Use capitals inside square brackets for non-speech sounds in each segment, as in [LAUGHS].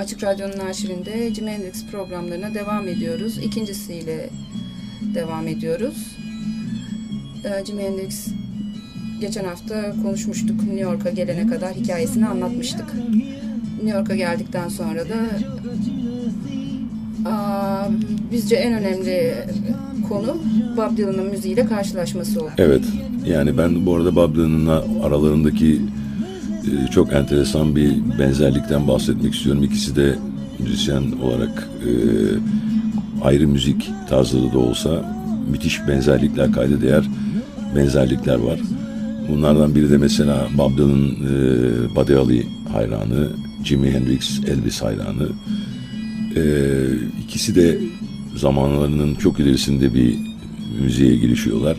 Açık Radyo'nun arşivinde Jimi Hendrix programlarına devam ediyoruz. İkincisiyle devam ediyoruz. Ee, Jimi Hendrix geçen hafta konuşmuştuk. New York'a gelene kadar hikayesini anlatmıştık. New York'a geldikten sonra da bizce en önemli konu Bob Dylan'ın müziğiyle karşılaşması oldu. Evet. Yani ben bu arada Bob Dylan'la aralarındaki çok enteresan bir benzerlikten bahsetmek istiyorum. İkisi de müzisyen olarak e, ayrı müzik tarzları da olsa müthiş benzerlikler, kayda değer benzerlikler var. Bunlardan biri de mesela Bob Dylan e, Buddy Holly hayranı, Jimi Hendrix Elvis hayranı. E, ikisi de zamanlarının çok ilerisinde bir müziğe girişiyorlar.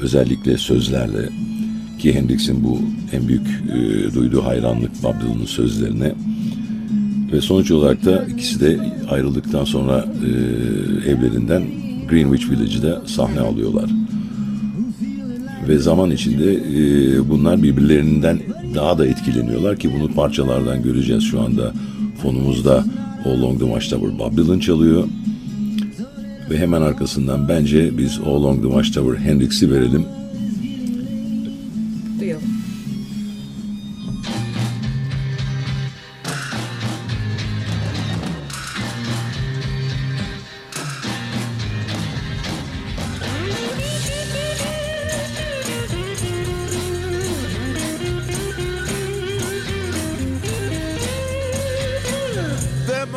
Özellikle sözlerle ki Hendrix'in bu en büyük e, duyduğu hayranlık Bob Dylan'ın sözlerine. Ve sonuç olarak da ikisi de ayrıldıktan sonra e, evlerinden Greenwich Village'da sahne alıyorlar. Ve zaman içinde e, bunlar birbirlerinden daha da etkileniyorlar ki bunu parçalardan göreceğiz şu anda. Fonumuzda All Along the Watchtower Bob Dylan çalıyor. Ve hemen arkasından bence biz All Along the Watchtower Hendrix'i verelim.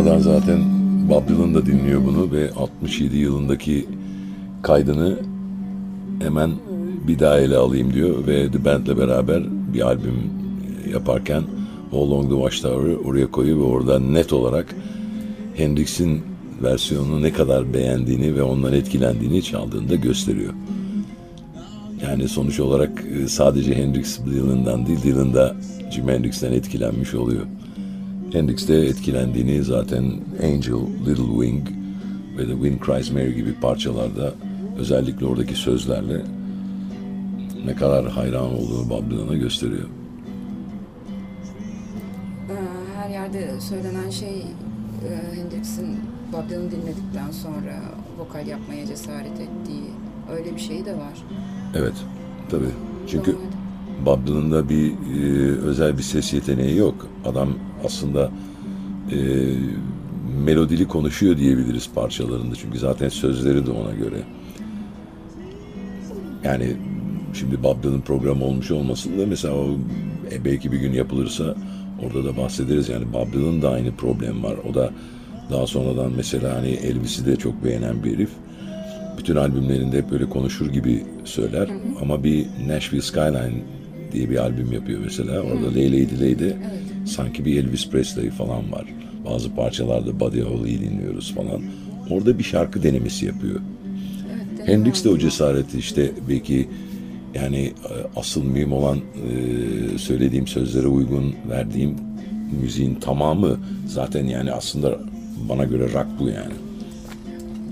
sonradan zaten Bob Dylan da dinliyor bunu ve 67 yılındaki kaydını hemen bir daha ele alayım diyor ve The Band'le beraber bir albüm yaparken All Along the Watchtower'ı oraya koyuyor ve orada net olarak Hendrix'in versiyonunu ne kadar beğendiğini ve ondan etkilendiğini çaldığını da gösteriyor. Yani sonuç olarak e, sadece Hendrix Dylan'dan değil, Dylan da Jimi Hendrix'ten etkilenmiş oluyor. Hendrix'te etkilendiğini zaten Angel, Little Wing ve The Wind Cries Mary gibi parçalarda özellikle oradaki sözlerle ne kadar hayran olduğunu Bob Dylan'a gösteriyor. Ee, Her yerde söylenen şey e, Hendrix'in Bob Dylan'ı dinledikten sonra vokal yapmaya cesaret ettiği öyle bir şey de var. Evet, tabii. Çünkü. Bob Dylan'da bir e, özel bir ses yeteneği yok. Adam aslında e, melodili konuşuyor diyebiliriz parçalarında. Çünkü zaten sözleri de ona göre. Yani şimdi Bob Dylan programı olmuş olmasın da mesela o e, belki bir gün yapılırsa orada da bahsederiz. Yani Bob da aynı problem var. O da daha sonradan mesela hani Elvis'i de çok beğenen bir herif. Bütün albümlerinde hep böyle konuşur gibi söyler. Ama bir Nashville Skyline diye bir albüm yapıyor mesela. Orada Lay Lady Lay'de sanki bir Elvis Presley falan var. Bazı parçalarda Buddy Holly'yi dinliyoruz falan. Orada bir şarkı denemesi yapıyor. Evet, Hendrix de o cesareti işte belki yani e, asıl mühim olan e, söylediğim sözlere uygun verdiğim müziğin tamamı zaten yani aslında bana göre rock bu yani.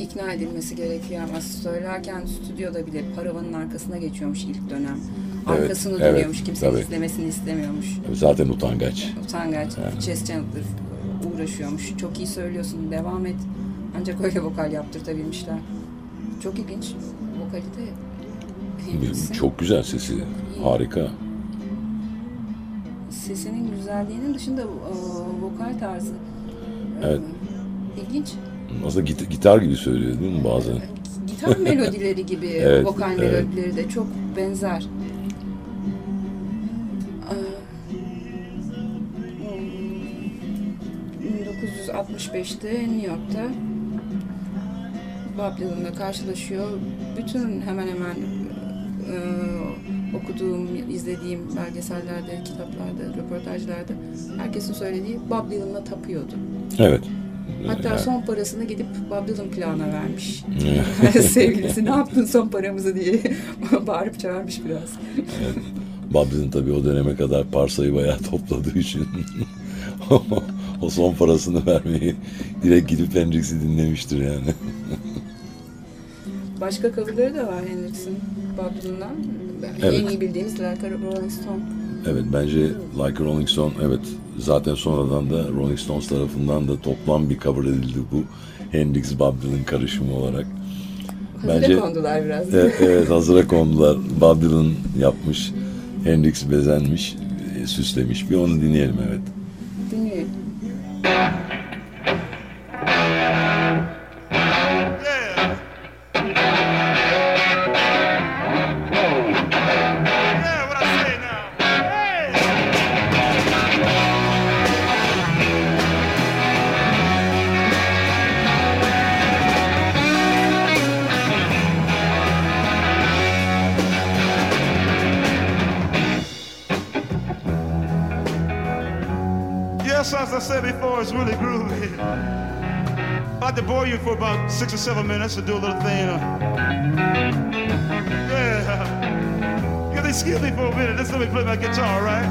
ikna edilmesi gerekiyor ama söylerken stüdyoda bile paravanın arkasına geçiyormuş ilk dönem. Evet, Arkasını evet, dönüyormuş, kimsenin tabii. izlemesini istemiyormuş. Zaten utangaç. Utangaç, Chess Chandler uğraşıyormuş. Çok iyi söylüyorsun, devam et. Ancak öyle vokal yaptırtabilmişler. Çok ilginç. Vokali de Çok güzel sesi. Harika. sesinin güzelliğinin dışında e, vokal tarzı. e, Evet. İlginç. Aslında git- gitar gibi söylüyor değil mi bazen? Gitar melodileri gibi [LAUGHS] Evet, vokal evet. melodileri de çok benzer. 1965'te New York'ta Bob Dylan'la karşılaşıyor. Bütün hemen hemen e, okuduğum, izlediğim belgesellerde, kitaplarda, röportajlarda herkesin söylediği Bob Dylan'la tapıyordu. Evet. Hatta Yani- son parasını gidip Bob Dylan plağına vermiş. [LAUGHS] Sevgilisi ne yaptın son paramızı diye [LAUGHS] bağırıp çağırmış biraz. Bob Dylan tabii o döneme kadar parsayı bayağı topladığı için [LAUGHS] o son parasını vermeyi direkt gidip Hendrix'i dinlemiştir yani. [LAUGHS] Başka coverları da var Hendrix'in Bob Dylan'dan. Evet. En iyi bildiğimiz Like a Rolling Stone. Evet bence Like a Rolling Stone evet zaten sonradan da Rolling Stones tarafından da toplam bir cover edildi bu Hendrix Bob Dylan karışımı olarak. Hazıra Bence- kondular biraz. Evet, evet hazıra kondular. Bob Dylan yapmış. Hendrix bezenmiş, süslemiş. Bir onu dinleyelim evet. Yeah. It's really groovy. I'd like to bore you for about six or seven minutes to do a little thing. Yeah. You gotta excuse me for a minute. Just let me play my guitar, right?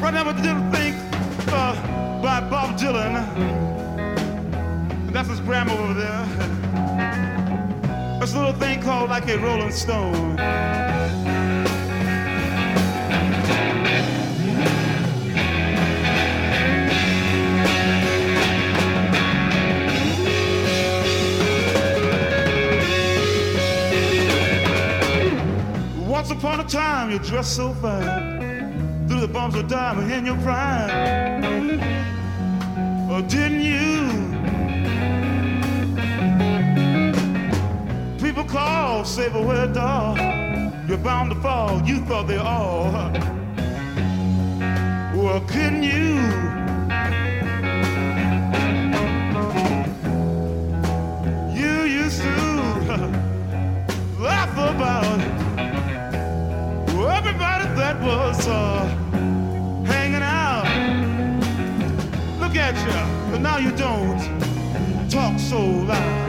Right now, I'm gonna thing uh, by Bob Dylan. And that's his grandma over there. It's a little thing called like a Rolling Stone. Once upon a time, you dressed so fine. Through the bumps of diamond in your prime. Or didn't you? People call, say, but where, dog? you're bound to fall. You thought they all. Well, couldn't? You hanging out. Look at you, but now you don't talk so loud.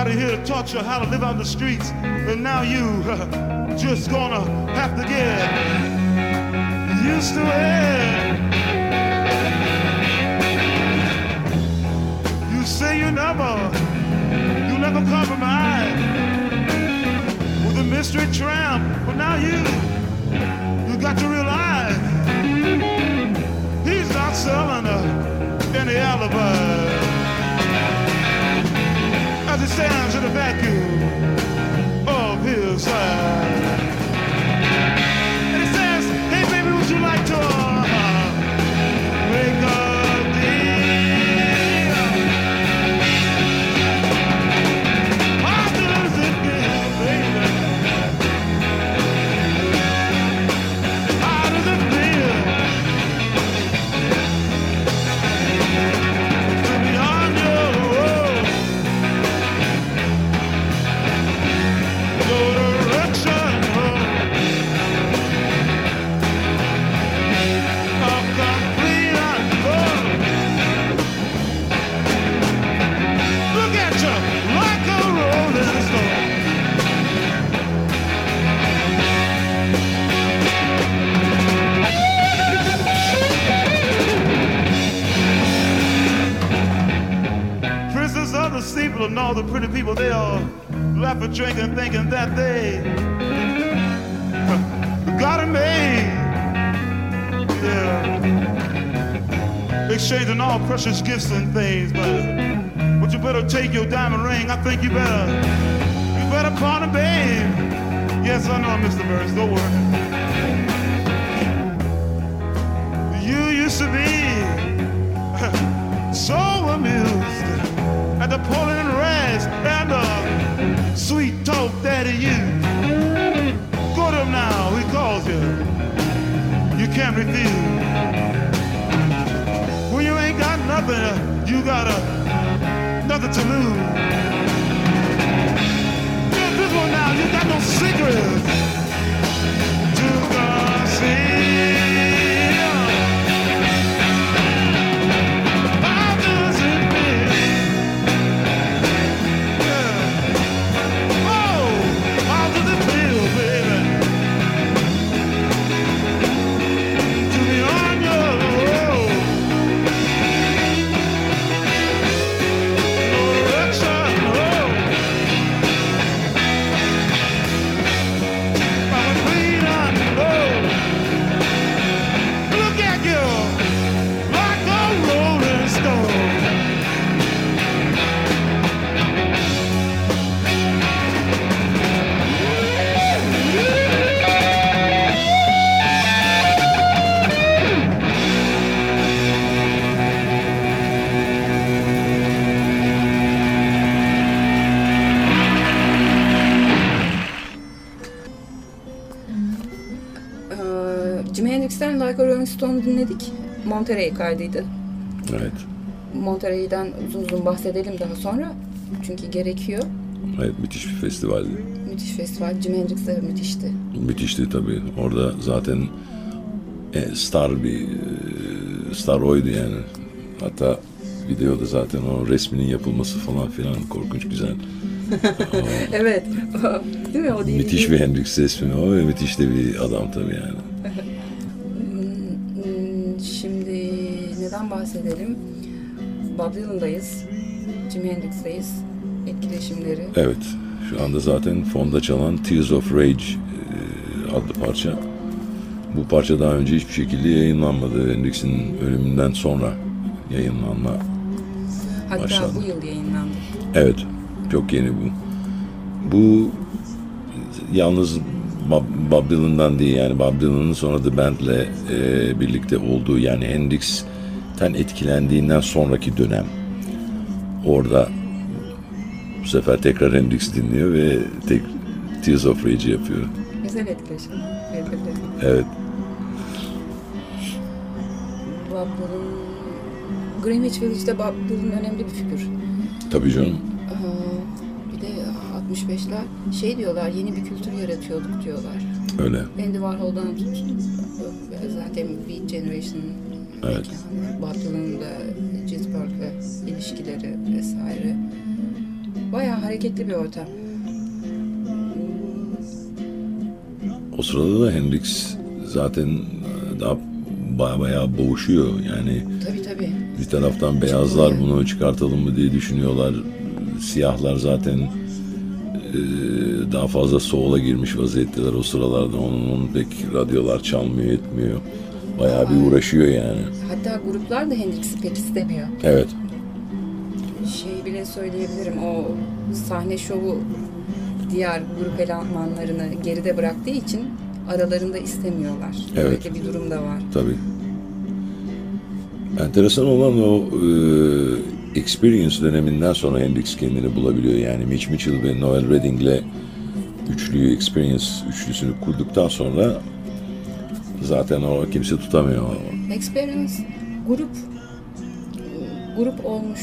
Nobody here taught you how to live on the streets, and now you [LAUGHS] just gonna have to get used to it. You say you never, you never compromise with a mystery tramp, but now you, you got to realize he's not selling uh, any alibi sounds of the vacuum. Exchanging all precious gifts and things, but but you better take your diamond ring. I think you better you better pawn a babe. Yes, I know, Mr. Burns. Don't worry. You used to be [LAUGHS] so amused at the pulling rags and the sweet talk daddy you. Go to him now, he calls you. You can't refuse. Nothing, you got a, nothing to lose. Yeah, this one now, you got no secrets Like a Rolling Stone dinledik. Monterey kaydıydı. Evet. Monterey'den uzun uzun bahsedelim daha sonra. Çünkü gerekiyor. Evet müthiş bir festivaldi. Müthiş festival. Jimi Hendrix de müthişti. Müthişti tabii. Orada zaten e, star bir e, star oydu yani. Hatta videoda zaten o resminin yapılması falan filan korkunç güzel. [LAUGHS] Evet. Değil mi? O değil. Müthiş bir Hendrix resmi o ve müthiş de bir adam tabii yani. Bahsedelim? Bob Dylan'dayız. Jimi Hendrix'teyiz. Etkileşimleri. Evet. Şu anda zaten fonda çalan Tears of Rage e, adlı parça. Bu parça daha önce hiçbir şekilde yayınlanmadı. Hendrix'in ölümünden sonra yayınlanma. Hatta Maşallah. bu yıl yayınlandı. Evet. Çok yeni bu. Bu yalnız Bob, Bob Dylan'dan değil yani Bob Dylan'ın sonra The Band'le e, birlikte olduğu yani Hendrix'ten etkilendiğinden sonraki dönem. Orada bu sefer tekrar Hendrix dinliyor ve tek Tears of Rage'i yapıyor. Güzel etkileşim. Evet. Bob Dylan... Greenwich Village'de Bob Dylan önemli bir figür. Tabii canım. Aa, bir de 65'ler şey diyorlar yeni bir kültür yaratıyorduk diyorlar. Öyle. Andy Warhol'dan tut. Zaten Beat Generation Evet. Dylan'ın da Ginsberg'le ilişkileri vesaire. Bayağı hareketli bir ortam. O sırada da Hendrix zaten daha baya baya boğuşuyor. Yani Tabii tabii. Bir taraftan beyazlar bunu çıkartalım mı diye düşünüyorlar. Siyahlar zaten e, daha fazla soğula girmiş vaziyetteler o sıralarda. Onun, onun pek radyolar çalmıyor etmiyor. Bayağı bir uğraşıyor yani. Hatta gruplar da Hendrix'i pek istemiyor. Evet. Şey bile söyleyebilirim o sahne şovu diğer grup elemanlarını geride bıraktığı için aralarında istemiyorlar. Evet. Böyle bir durum da var. Tabii. Enteresan olan o e, Experience döneminden sonra Hendrix kendini bulabiliyor. Yani Mitch Mitchell ve Noel Redding'le üçlüyü Experience üçlüsünü kurduktan sonra zaten o kimse tutamıyor. Experience grup grup olmuş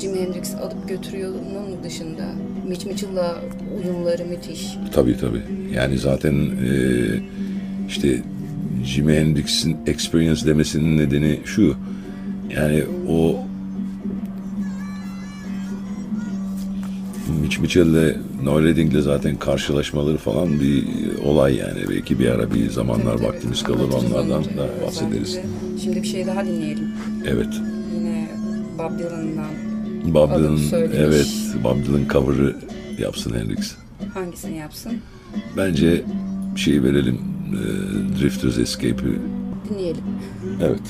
Jimi Hendrix alıp götürüyor'nun dışında Mitch Mitchell'la uyumları müthiş. Tabii tabii. Yani zaten e, işte Jimi Hendrix'in experience demesinin nedeni şu. Yani o Mitch Mitchell'le Noel Redding'le zaten karşılaşmaları falan bir olay yani. Belki bir ara bir zamanlar Tabii, tabii. vaktimiz kalır Anlatırız onlardan da bahsederiz. Özellikle. Şimdi bir şey daha dinleyelim. Evet. Yine Bob Dylan'dan Bob Dylan, evet Bob Dylan cover'ı yapsın Hendrix. hangisini yapsın? Bence şeyi verelim. e, Drifters Escape'i. Dinleyelim. Evet.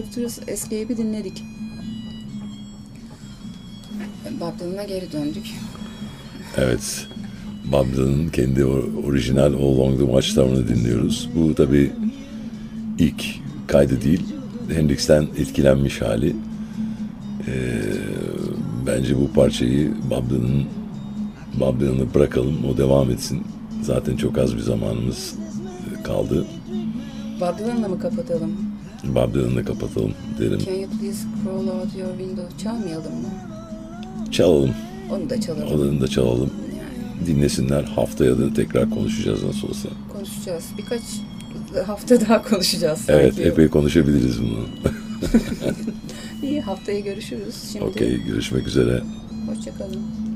Brutus Escape'i dinledik. Babylon'a geri döndük. Evet. Babylon'ın kendi orijinal All Along the Watchtower'ını dinliyoruz. Bu tabi ilk kaydı değil. Hendrix'ten etkilenmiş hali. Ee, bence bu parçayı Babylon'ın Babylon'ı bırakalım. O devam etsin. Zaten çok az bir zamanımız kaldı. Babylon'la mı kapatalım? Babylon'ı da kapatalım derim. Can you please crawl out your window? Çalmayalım mı? Çalalım. Onu da çalalım. Odanı da çalalım. Yani. Dinlesinler. Haftaya da tekrar konuşacağız nasıl olsa. Konuşacağız. Birkaç hafta daha konuşacağız. Sanki. Evet epey konuşabiliriz bunu. [LAUGHS] İyi haftaya görüşürüz. Şimdi... Okey görüşmek üzere. Hoşçakalın.